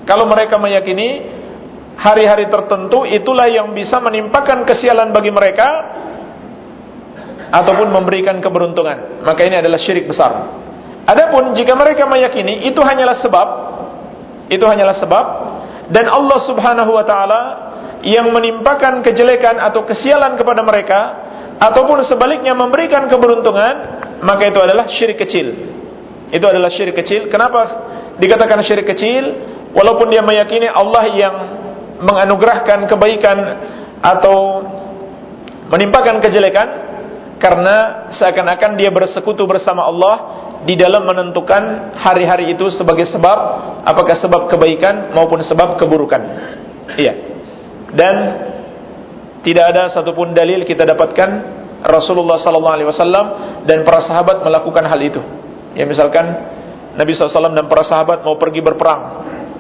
Kalau mereka meyakini hari-hari tertentu itulah yang bisa menimpakan kesialan bagi mereka ataupun memberikan keberuntungan, maka ini adalah syirik besar. Adapun jika mereka meyakini itu hanyalah sebab, itu hanyalah sebab dan Allah Subhanahu wa taala yang menimpakan kejelekan atau kesialan kepada mereka ataupun sebaliknya memberikan keberuntungan maka itu adalah syirik kecil. Itu adalah syirik kecil. Kenapa dikatakan syirik kecil? Walaupun dia meyakini Allah yang menganugerahkan kebaikan atau menimpakan kejelekan karena seakan-akan dia bersekutu bersama Allah di dalam menentukan hari-hari itu sebagai sebab apakah sebab kebaikan maupun sebab keburukan. Iya dan tidak ada satupun dalil kita dapatkan Rasulullah sallallahu alaihi wasallam dan para sahabat melakukan hal itu. Ya misalkan Nabi SAW dan para sahabat mau pergi berperang,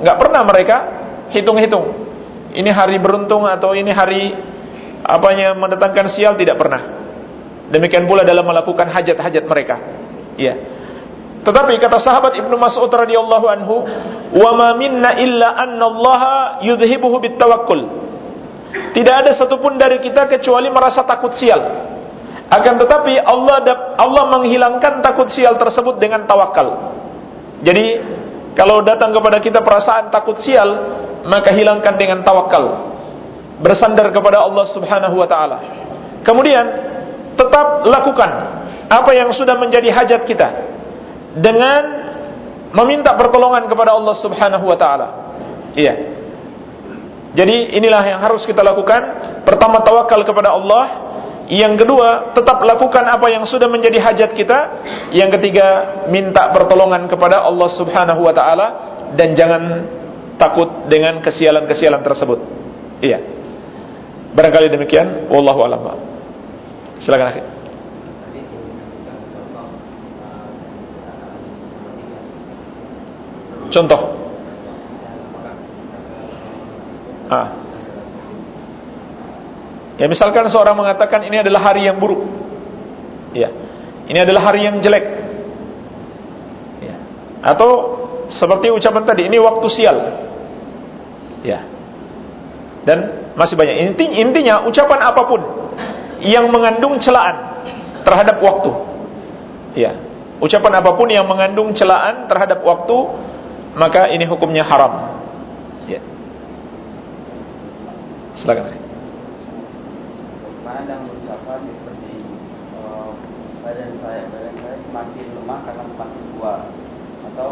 nggak pernah mereka hitung-hitung. Ini hari beruntung atau ini hari apanya mendatangkan sial tidak pernah. Demikian pula dalam melakukan hajat-hajat mereka. Ya. Tetapi kata sahabat Ibnu Mas'ud radhiyallahu anhu, "Wa ma minna illa anna Allah yudhibuhu bitawakkul." Tidak ada satupun dari kita kecuali merasa takut sial. Akan tetapi Allah Allah menghilangkan takut sial tersebut dengan tawakal. Jadi kalau datang kepada kita perasaan takut sial, maka hilangkan dengan tawakal. Bersandar kepada Allah Subhanahu wa taala. Kemudian tetap lakukan apa yang sudah menjadi hajat kita dengan meminta pertolongan kepada Allah Subhanahu wa taala. Iya. Jadi inilah yang harus kita lakukan. Pertama tawakal kepada Allah, Yang kedua, tetap lakukan apa yang sudah menjadi hajat kita. Yang ketiga, minta pertolongan kepada Allah Subhanahu wa taala dan jangan takut dengan kesialan-kesialan tersebut. Iya. Barangkali demikian, wallahu a'lam. Silakan akhir. Contoh. Ah. Ya misalkan seorang mengatakan ini adalah hari yang buruk. Ya. Ini adalah hari yang jelek. Ya. Atau seperti ucapan tadi, ini waktu sial. Ya. Dan masih banyak. Inti, intinya ucapan apa pun yang mengandung celaan terhadap waktu. Ya. Ucapan apa pun yang mengandung celaan terhadap waktu, maka ini hukumnya haram. Ya. Silakan dan mengucapkan seperti uh, badan saya badan saya semakin lemah karena semakin tua atau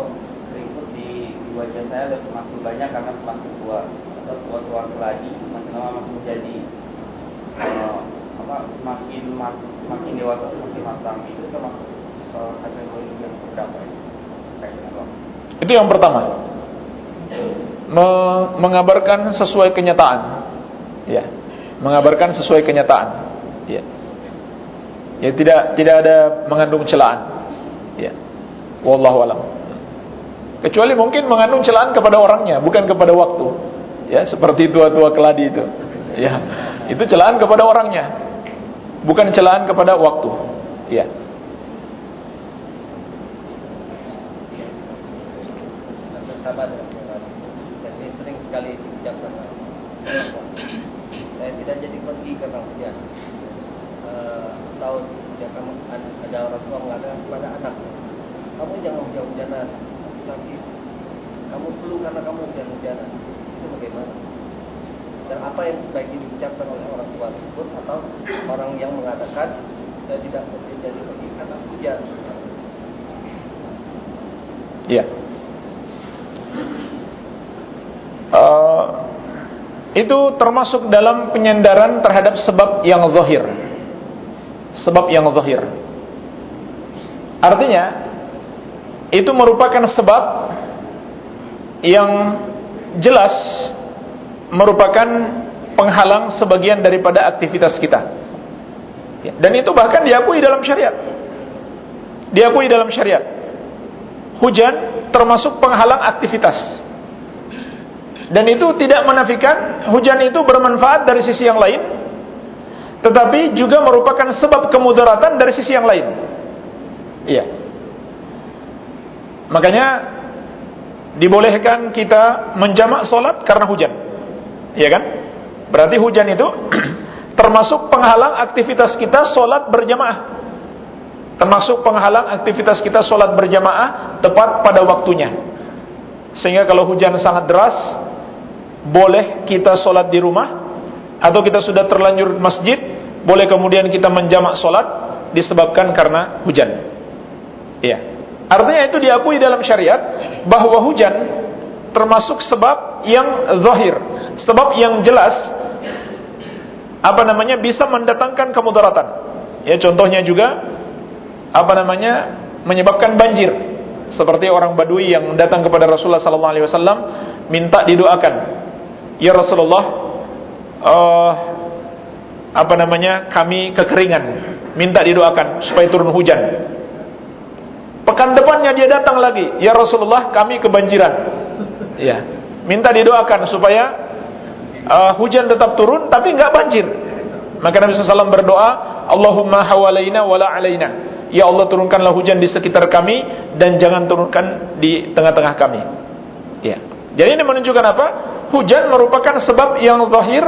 keriput di, di wajah saya semakin banyak karena semakin tua atau tua-tua lagi semakin lama makin menjadi uh, apa semakin makin dewasa semakin matang itu termasuk uh, kategori yang berapa ya? Itu yang pertama. Me mengabarkan sesuai kenyataan. Ya mengabarkan sesuai kenyataan. Ya. Ya tidak tidak ada mengandung celaan. Ya. Wallahu alam. Kecuali mungkin mengandung celaan kepada orangnya, bukan kepada waktu. Ya, seperti tua-tua keladi itu. Ya. Itu celaan kepada orangnya. Bukan celaan kepada waktu. Ya. Jadi sering sekali diucapkan saya tidak jadi pergi ke hujan uh, tahun ya kamu ada orang tua mengatakan kepada anak kamu jangan hujan-hujanan sakit kamu perlu karena kamu hujan-hujanan itu bagaimana dan apa yang sebaiknya diucapkan oleh orang tua tersebut atau orang yang mengatakan saya tidak pergi jadi pergi karena hujan Iya. Uh, itu termasuk dalam penyandaran terhadap sebab yang zahir. Sebab yang zahir. Artinya itu merupakan sebab yang jelas merupakan penghalang sebagian daripada aktivitas kita. Ya, dan itu bahkan diakui dalam syariat. Diakui dalam syariat. Hujan termasuk penghalang aktivitas. Dan itu tidak menafikan hujan itu bermanfaat dari sisi yang lain, tetapi juga merupakan sebab kemudaratan dari sisi yang lain. Iya. Makanya dibolehkan kita menjamak solat karena hujan. Iya kan? Berarti hujan itu termasuk penghalang aktivitas kita solat berjamaah. Termasuk penghalang aktivitas kita solat berjamaah tepat pada waktunya. Sehingga kalau hujan sangat deras, boleh kita sholat di rumah? Atau kita sudah terlanjur masjid boleh kemudian kita menjamak sholat disebabkan karena hujan? Iya. Artinya itu diakui dalam syariat bahwa hujan termasuk sebab yang zahir sebab yang jelas apa namanya bisa mendatangkan kemudaratan. Ya contohnya juga apa namanya menyebabkan banjir. Seperti orang Badui yang datang kepada Rasulullah sallallahu alaihi wasallam minta didoakan Ya Rasulullah uh, Apa namanya Kami kekeringan Minta didoakan supaya turun hujan. Pekan depannya dia datang lagi. Ya Rasulullah kami kebanjiran. Ya Minta didoakan supaya uh, Hujan tetap turun tapi enggak banjir. Maka Nabi SAW berdoa Allahumma hawalaina wala alaina. Ya Allah turunkanlah hujan di sekitar kami Dan jangan turunkan di tengah-tengah kami. Ya Jadi ini menunjukkan apa? hujan merupakan sebab yang zahir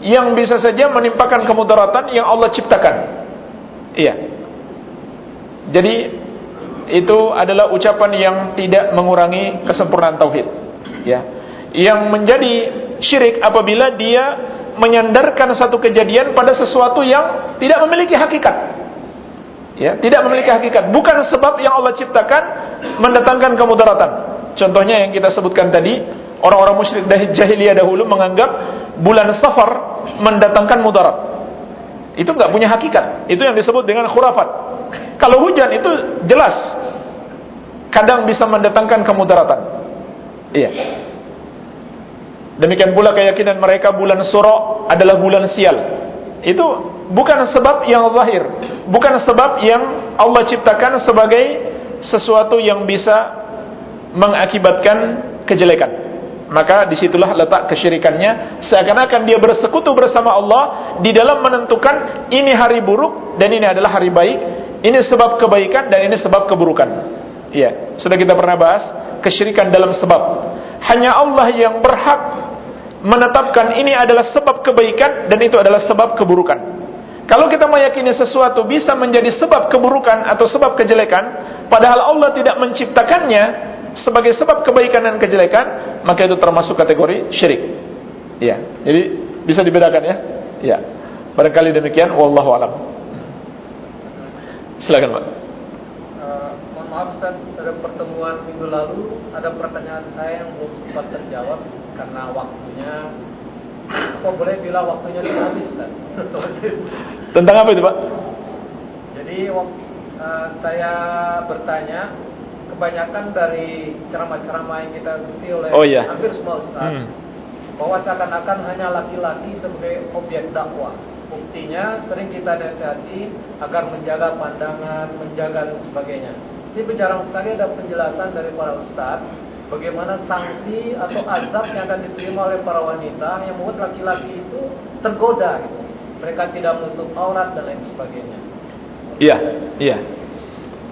yang bisa saja menimpakan kemudaratan yang Allah ciptakan. Iya. Jadi itu adalah ucapan yang tidak mengurangi kesempurnaan tauhid. Ya. Yang menjadi syirik apabila dia menyandarkan satu kejadian pada sesuatu yang tidak memiliki hakikat. Ya, tidak memiliki hakikat, bukan sebab yang Allah ciptakan mendatangkan kemudaratan. Contohnya yang kita sebutkan tadi, Orang-orang musyrik jahiliyah dahulu menganggap bulan Safar mendatangkan mudarat. Itu nggak punya hakikat. Itu yang disebut dengan khurafat. Kalau hujan itu jelas kadang bisa mendatangkan kemudaratan. Iya. Demikian pula keyakinan mereka bulan Suro adalah bulan sial. Itu bukan sebab yang zahir, bukan sebab yang Allah ciptakan sebagai sesuatu yang bisa mengakibatkan kejelekan. Maka di situlah letak kesyirikannya. Seakan-akan dia bersekutu bersama Allah Di dalam menentukan Ini hari buruk dan ini adalah hari baik Ini sebab kebaikan dan ini sebab keburukan. Iya, sudah kita pernah bahas Kesyirikan dalam sebab. Hanya Allah yang berhak Menetapkan ini adalah sebab kebaikan Dan itu adalah sebab keburukan. Kalau kita meyakini sesuatu bisa menjadi sebab keburukan Atau sebab kejelekan Padahal Allah tidak menciptakannya sebagai sebab kebaikan dan kejelekan, maka itu termasuk kategori syirik. Ya, jadi bisa dibedakan ya. Ya. Barangkali demikian wallahu alam. Silakan, Pak. Uh, mohon maaf Ustaz, pada pertemuan minggu lalu ada pertanyaan saya yang belum sempat terjawab karena waktunya apa boleh bilang waktunya sudah habis Ustaz. Tentang apa itu, Pak? Jadi uh, saya bertanya kebanyakan dari ceramah-ceramah yang kita ikuti oleh oh, iya. hampir semua ustaz hmm. bahwa seakan-akan hanya laki-laki sebagai objek dakwah. Buktinya sering kita nasihati agar menjaga pandangan, menjaga dan sebagainya. Ini jarang sekali ada penjelasan dari para ustaz bagaimana sanksi atau azab yang akan diterima oleh para wanita yang membuat laki-laki itu tergoda gitu. Mereka tidak menutup aurat dan lain sebagainya. Iya, iya.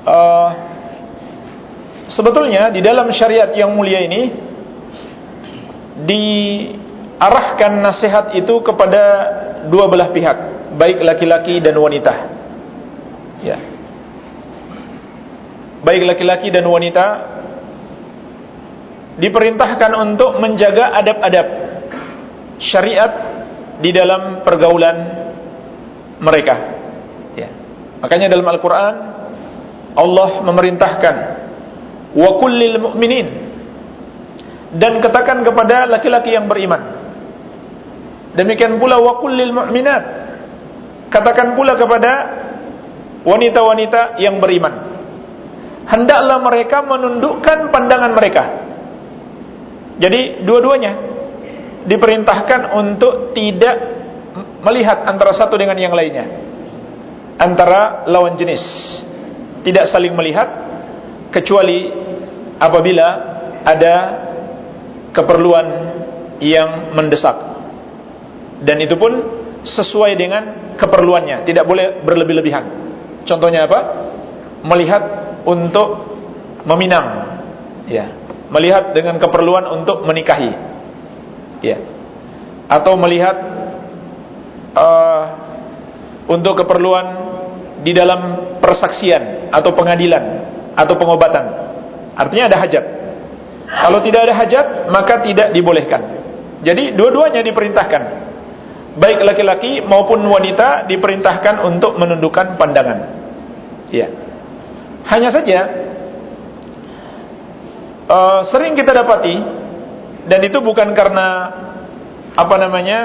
Uh, Sebetulnya di dalam syariat yang mulia ini diarahkan nasihat itu kepada dua belah pihak, baik laki-laki dan wanita. Ya. Baik laki-laki dan wanita diperintahkan untuk menjaga adab-adab syariat di dalam pergaulan mereka. Ya. Makanya dalam Al-Qur'an Allah memerintahkan wa kullil mu'minin. Dan katakan kepada laki-laki yang beriman. Demikian pula wa kullil mu'minat. Katakan pula kepada wanita-wanita yang beriman. Hendaklah mereka menundukkan pandangan mereka. Jadi dua-duanya diperintahkan untuk tidak melihat antara satu dengan yang lainnya. Antara lawan jenis. Tidak saling melihat kecuali apabila ada keperluan yang mendesak. Dan itu pun sesuai dengan keperluannya tidak boleh berlebih-lebihan. Contohnya apa? Melihat untuk meminang. Ya. Melihat dengan keperluan untuk menikahi. Ya. Atau melihat uh, untuk keperluan di dalam persaksian atau pengadilan atau pengobatan Artinya ada hajat. Kalau tidak ada hajat, maka tidak dibolehkan. Jadi dua-duanya diperintahkan. Baik laki-laki maupun wanita diperintahkan untuk menundukkan pandangan. Iya. Hanya saja uh, sering kita dapati dan itu bukan karena apa namanya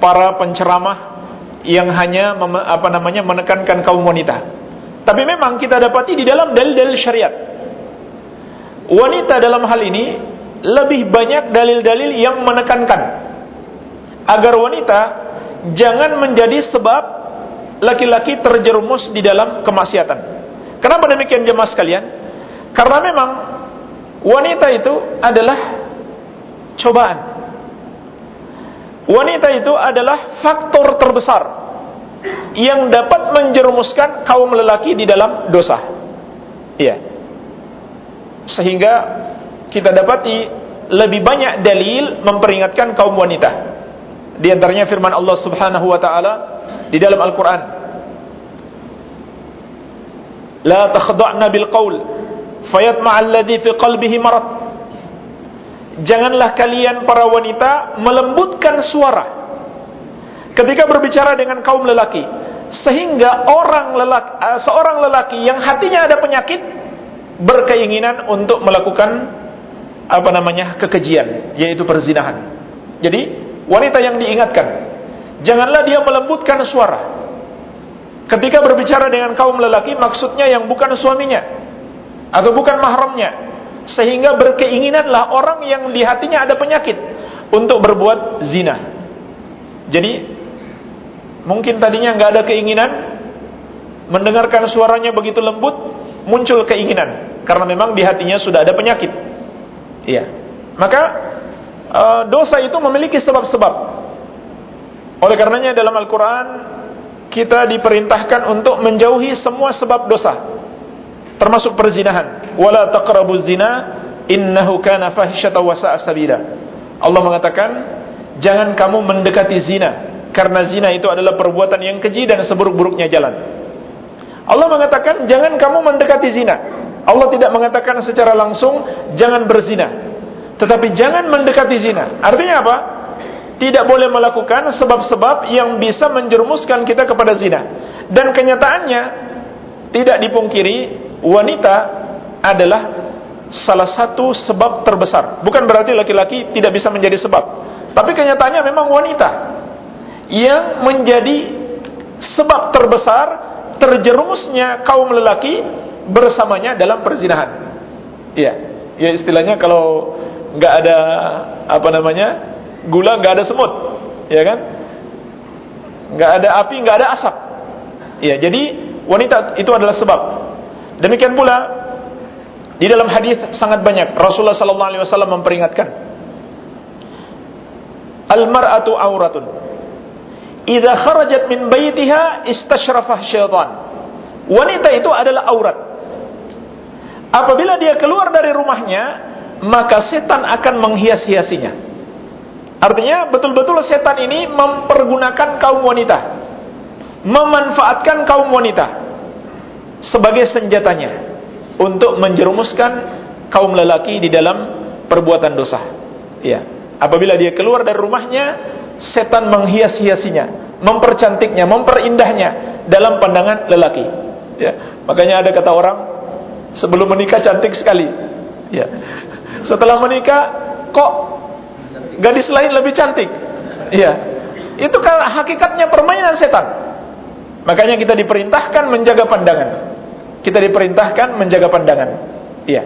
para penceramah yang hanya apa namanya menekankan kaum wanita. Tapi memang kita dapati di dalam dalil-dalil syariat wanita dalam hal ini lebih banyak dalil-dalil yang menekankan agar wanita jangan menjadi sebab laki-laki terjerumus di dalam kemaksiatan. Kenapa demikian jemaah sekalian? Karena memang wanita itu adalah cobaan. Wanita itu adalah faktor terbesar yang dapat menjerumuskan kaum lelaki di dalam dosa. Iya sehingga kita dapati lebih banyak dalil memperingatkan kaum wanita. Di antaranya firman Allah Subhanahu wa taala di dalam Al-Qur'an. La takhda'na bil qaul fayatma'a alladhi fi qalbihi marad. Janganlah kalian para wanita melembutkan suara ketika berbicara dengan kaum lelaki sehingga orang lelaki, uh, seorang lelaki yang hatinya ada penyakit berkeinginan untuk melakukan apa namanya kekejian yaitu perzinahan. Jadi wanita yang diingatkan janganlah dia melembutkan suara Ketika berbicara dengan kaum lelaki maksudnya yang bukan suaminya atau bukan mahramnya sehingga berkeinginanlah orang yang di hatinya ada penyakit untuk berbuat zina. Jadi mungkin tadinya nggak ada keinginan mendengarkan suaranya begitu lembut muncul keinginan karena memang di hatinya sudah ada penyakit. Iya. Maka e, dosa itu memiliki sebab-sebab. Oleh karenanya dalam Al-Qur'an kita diperintahkan untuk menjauhi semua sebab dosa. Termasuk perzinahan. Wala taqrabuz zina innahu kana fahisyatan wa. Allah mengatakan, jangan kamu mendekati zina karena zina itu adalah perbuatan yang keji dan seburuk-buruknya jalan. Allah mengatakan, jangan kamu mendekati zina. Allah tidak mengatakan secara langsung jangan berzina. Tetapi jangan mendekati zina. Artinya apa? Tidak boleh melakukan sebab-sebab yang bisa menjerumuskan kita kepada zina. Dan kenyataannya tidak dipungkiri wanita adalah salah satu sebab terbesar. Bukan berarti laki-laki tidak bisa menjadi sebab. Tapi kenyataannya memang wanita yang menjadi sebab terbesar terjerumusnya kaum lelaki bersamanya dalam perzinahan. Iya, ya istilahnya kalau nggak ada apa namanya gula nggak ada semut, ya kan? Nggak ada api nggak ada asap. Iya, jadi wanita itu adalah sebab. Demikian pula di dalam hadis sangat banyak Rasulullah sallallahu alaihi wasallam memperingatkan Al-mar'atu auratun. Idza kharajat min baitiha istasyrafah syaitan. Wanita itu adalah aurat. Apabila dia keluar dari rumahnya, maka setan akan menghias-hiasinya. Artinya betul-betul setan ini mempergunakan kaum wanita. Memanfaatkan kaum wanita sebagai senjatanya untuk menjerumuskan kaum lelaki di dalam perbuatan dosa. Ya. Apabila dia keluar dari rumahnya, setan menghias-hiasinya, mempercantiknya, memperindahnya dalam pandangan lelaki. Ya. Makanya ada kata orang, Sebelum menikah cantik sekali. Ya. Setelah menikah kok gadis lain lebih cantik. Ya. Itu kan hakikatnya permainan setan. Makanya kita diperintahkan menjaga pandangan. Kita diperintahkan menjaga pandangan. Iya.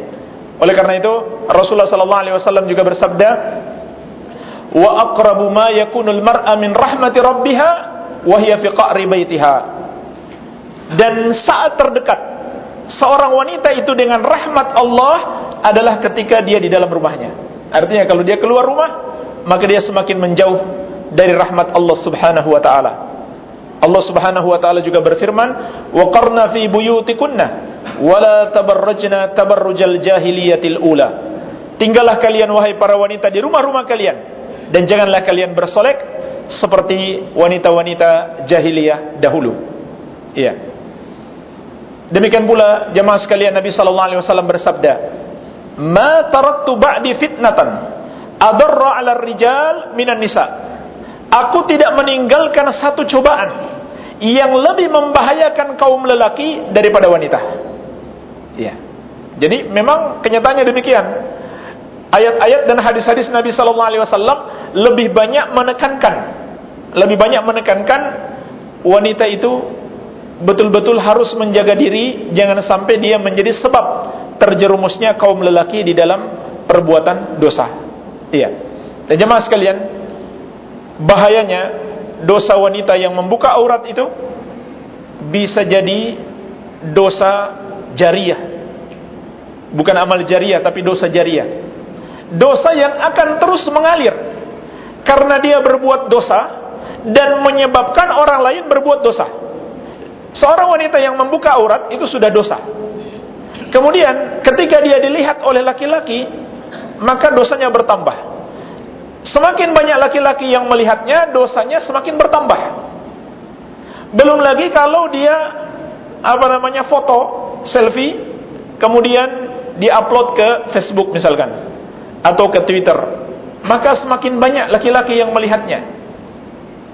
Oleh karena itu Rasulullah wasallam juga bersabda, "Wa aqrabu ma yakunul mar'a min rahmati rabbiha wa hiya fi qa'ri baitiha." Dan saat terdekat seorang wanita itu dengan rahmat Allah adalah ketika dia di dalam rumahnya. Artinya kalau dia keluar rumah, maka dia semakin menjauh dari rahmat Allah Subhanahu wa taala. Allah Subhanahu wa taala juga berfirman, "Wa qarna fi buyutikunna wa la tabarrajna tabarrujal jahiliyatil ula." Tinggallah kalian wahai para wanita di rumah-rumah kalian dan janganlah kalian bersolek seperti wanita-wanita jahiliyah dahulu. Iya. Demikian pula jemaah sekalian Nabi sallallahu alaihi wasallam bersabda, "Ma taraktu ba'di fitnatan adarra 'ala rijal minan nisa." Aku tidak meninggalkan satu cobaan yang lebih membahayakan kaum lelaki daripada wanita. Ya. Jadi memang kenyataannya demikian. Ayat-ayat dan hadis-hadis Nabi sallallahu alaihi wasallam lebih banyak menekankan lebih banyak menekankan wanita itu betul-betul harus menjaga diri jangan sampai dia menjadi sebab terjerumusnya kaum lelaki di dalam perbuatan dosa. Iya. Dan jemaah sekalian, bahayanya dosa wanita yang membuka aurat itu bisa jadi dosa jariah. Bukan amal jariah tapi dosa jariah. Dosa yang akan terus mengalir karena dia berbuat dosa dan menyebabkan orang lain berbuat dosa. Seorang wanita yang membuka aurat itu sudah dosa. Kemudian ketika dia dilihat oleh laki-laki, maka dosanya bertambah. Semakin banyak laki-laki yang melihatnya, dosanya semakin bertambah. Belum lagi kalau dia apa namanya foto selfie, kemudian diupload ke Facebook misalkan atau ke Twitter, maka semakin banyak laki-laki yang melihatnya.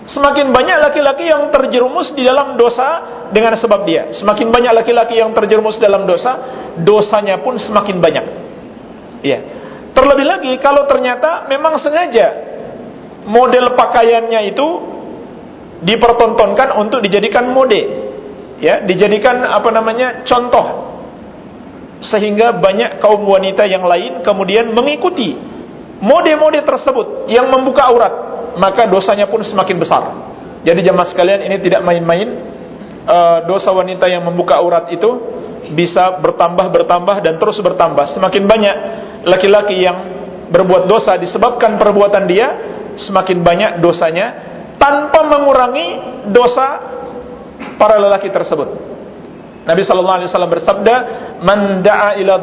Semakin banyak laki-laki yang terjerumus di dalam dosa dengan sebab dia. Semakin banyak laki-laki yang terjerumus dalam dosa, dosanya pun semakin banyak. Iya. Terlebih lagi kalau ternyata memang sengaja model pakaiannya itu dipertontonkan untuk dijadikan mode. ya dijadikan apa namanya contoh sehingga banyak kaum wanita yang lain kemudian mengikuti mode-mode tersebut yang membuka aurat maka dosanya pun semakin besar. Jadi jemaah sekalian ini tidak main-main. Uh, dosa wanita yang membuka aurat itu bisa bertambah bertambah dan terus bertambah. Semakin banyak laki-laki yang berbuat dosa disebabkan perbuatan dia semakin banyak dosanya tanpa mengurangi dosa para lelaki tersebut. Nabi sallallahu alaihi wasallam bersabda, "Man da'a ila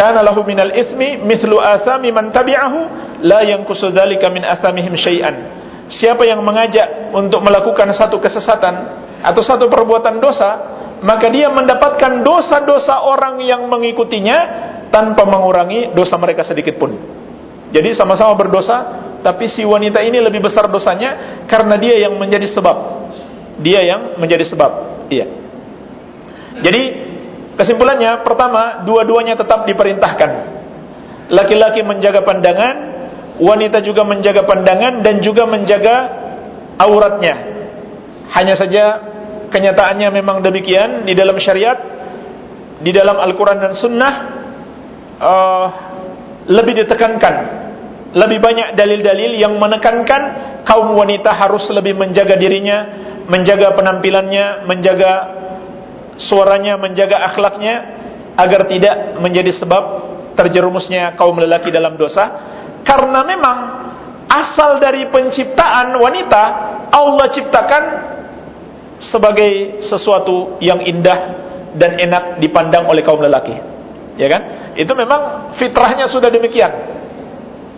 kana lahu minal ismi mithlu athami man tabi'ahu la yanqusu dzalika min athamihim syai'an." Siapa yang mengajak untuk melakukan satu kesesatan atau satu perbuatan dosa, maka dia mendapatkan dosa-dosa orang yang mengikutinya tanpa mengurangi dosa mereka sedikit pun. Jadi sama-sama berdosa, tapi si wanita ini lebih besar dosanya karena dia yang menjadi sebab. Dia yang menjadi sebab. Iya. Jadi kesimpulannya pertama dua-duanya tetap diperintahkan. Laki-laki menjaga pandangan, wanita juga menjaga pandangan dan juga menjaga auratnya. Hanya saja kenyataannya memang demikian di dalam syariat, di dalam Al-Quran dan Sunnah uh, lebih ditekankan, lebih banyak dalil-dalil yang menekankan kaum wanita harus lebih menjaga dirinya, menjaga penampilannya, menjaga suaranya, menjaga akhlaknya agar tidak menjadi sebab terjerumusnya kaum lelaki dalam dosa. Karena memang asal dari penciptaan wanita Allah ciptakan sebagai sesuatu yang indah dan enak dipandang oleh kaum lelaki. Ya kan? Itu memang fitrahnya sudah demikian.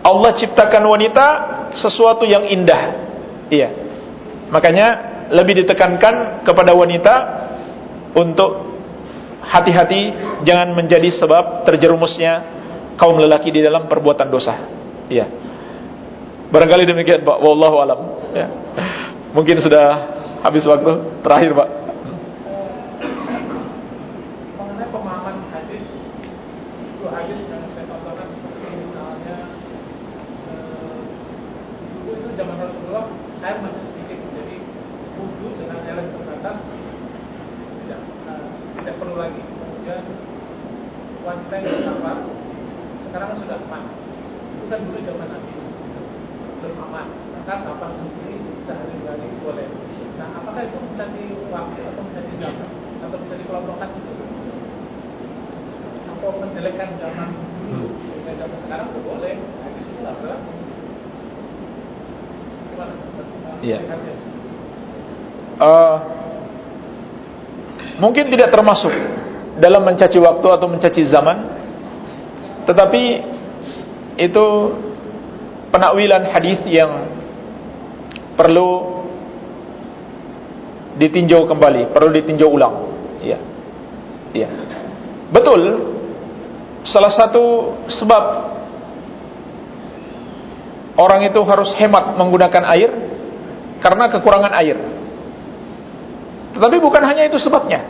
Allah ciptakan wanita sesuatu yang indah. Iya. Makanya lebih ditekankan kepada wanita untuk hati-hati jangan menjadi sebab terjerumusnya kaum lelaki di dalam perbuatan dosa. Iya. Barangkali demikian Pak. Wallahu alam. Ya. Mungkin sudah habis waktu. Terakhir Pak. Mengenai pemahaman hadis, hadis yang saya seperti misalnya eh, itu zaman Rasulullah air masih sedikit jadi wudhu dengan air terbatas tidak perlu lagi. Kemudian wanita yang sabar sekarang sudah aman itu kan dulu zaman Nabi. Belum aman maka sabar sendiri sehari dua hari boleh. Nah apakah itu menjadi waktu atau menjadi zaman atau bisa dikelompokkan? Itu atau menjelekkan zaman? Dulu sehingga zaman sekarang itu boleh. Nah di situ nggak berlaku gimana Ustaz? Iya. Uh, mungkin tidak termasuk dalam mencaci waktu atau mencaci zaman tetapi itu penakwilan hadis yang perlu ditinjau kembali, perlu ditinjau ulang. Iya. Iya. Betul. Salah satu sebab orang itu harus hemat menggunakan air karena kekurangan air. Tetapi bukan hanya itu sebabnya.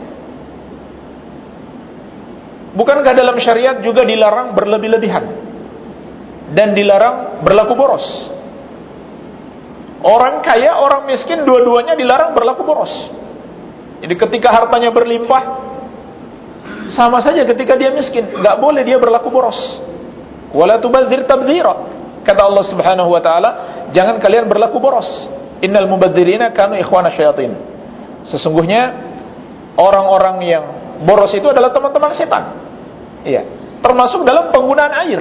Bukankah dalam syariat juga dilarang berlebih-lebihan dan dilarang berlaku boros? Orang kaya, orang miskin, dua-duanya dilarang berlaku boros. Jadi ketika hartanya berlimpah, sama saja ketika dia miskin, nggak boleh dia berlaku boros. Wala tubadzir tabdzira. Kata Allah Subhanahu wa taala, jangan kalian berlaku boros. Innal mubadzirina kanu ikhwana syayatin. Sesungguhnya orang-orang yang boros itu adalah teman-teman setan. Iya, termasuk dalam penggunaan air.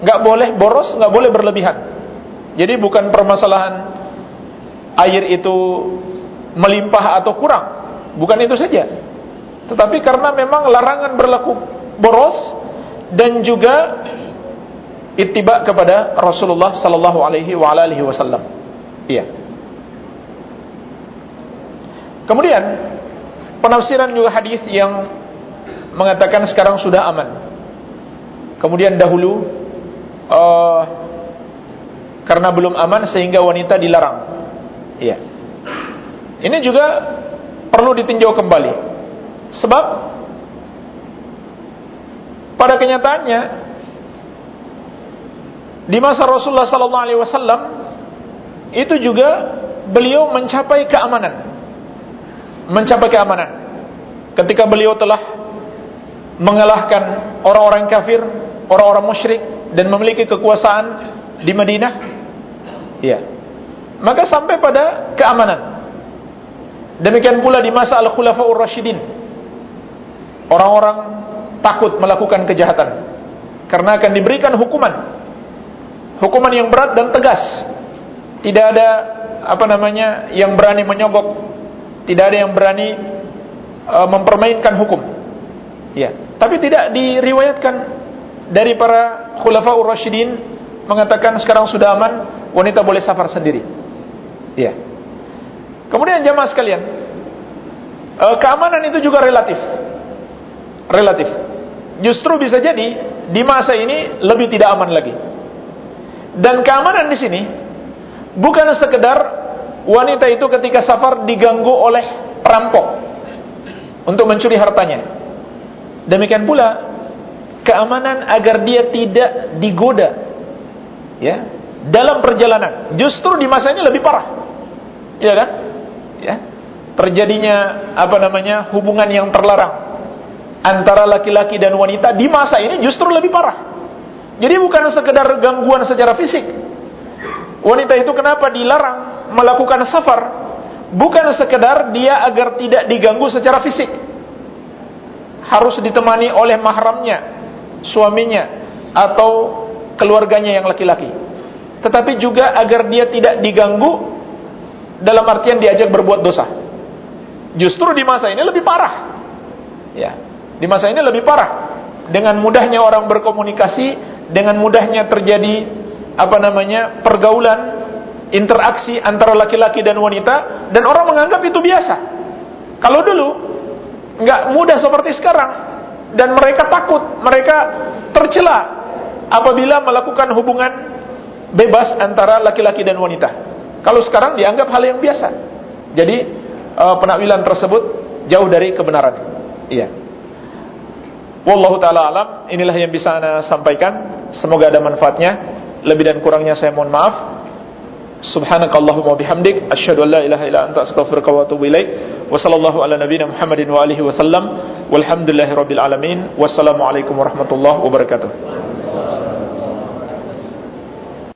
Nggak boleh boros, nggak boleh berlebihan. Jadi bukan permasalahan air itu melimpah atau kurang, bukan itu saja. Tetapi karena memang larangan berlaku boros dan juga ittiba kepada Rasulullah sallallahu alaihi wasallam. Iya. Kemudian penafsiran juga hadis yang mengatakan sekarang sudah aman. Kemudian dahulu uh, karena belum aman sehingga wanita dilarang. Iya. Ini juga perlu ditinjau kembali. Sebab pada kenyataannya di masa Rasulullah sallallahu alaihi wasallam itu juga beliau mencapai keamanan mencapai keamanan. Ketika beliau telah mengalahkan orang-orang kafir, orang-orang musyrik dan memiliki kekuasaan di Madinah, ya. Maka sampai pada keamanan. Demikian pula di masa Al-Khulafaur Rasyidin. Orang-orang takut melakukan kejahatan karena akan diberikan hukuman. Hukuman yang berat dan tegas. Tidak ada apa namanya yang berani menyogok, tidak ada yang berani uh, mempermainkan hukum. Ya, tapi tidak diriwayatkan dari para khulafaur rasyidin mengatakan sekarang sudah aman, wanita boleh safar sendiri. Ya. Kemudian jamaah sekalian, uh, keamanan itu juga relatif. Relatif. Justru bisa jadi di masa ini lebih tidak aman lagi. Dan keamanan di sini Bukan sekedar wanita itu ketika safar diganggu oleh perampok untuk mencuri hartanya. Demikian pula keamanan agar dia tidak digoda ya dalam perjalanan. Justru di masa ini lebih parah. Ya kan? Ya. Terjadinya apa namanya? hubungan yang terlarang antara laki-laki dan wanita di masa ini justru lebih parah. Jadi bukan sekedar gangguan secara fisik, Wanita itu kenapa dilarang melakukan safar? Bukan sekedar dia agar tidak diganggu secara fisik. Harus ditemani oleh mahramnya, suaminya, atau keluarganya yang laki-laki. Tetapi juga agar dia tidak diganggu dalam artian diajak berbuat dosa. Justru di masa ini lebih parah. Ya, di masa ini lebih parah. Dengan mudahnya orang berkomunikasi, dengan mudahnya terjadi apa namanya pergaulan interaksi antara laki-laki dan wanita dan orang menganggap itu biasa. Kalau dulu nggak mudah seperti sekarang dan mereka takut, mereka tercela apabila melakukan hubungan bebas antara laki-laki dan wanita. Kalau sekarang dianggap hal yang biasa. Jadi uh, penakwilan tersebut jauh dari kebenaran. Iya. Wallahu taala alam, inilah yang bisa saya sampaikan. Semoga ada manfaatnya. Lebih dan kurangnya saya mohon maaf. Subhanakallahumma bihamdik asyhadu an la ilaha illa anta astaghfiruka wa atubu ilaik. Wa sallallahu ala nabiyyina Muhammadin wa alihi wasallam. Walhamdulillahirabbil alamin. Wassalamu alaikum warahmatullahi wabarakatuh.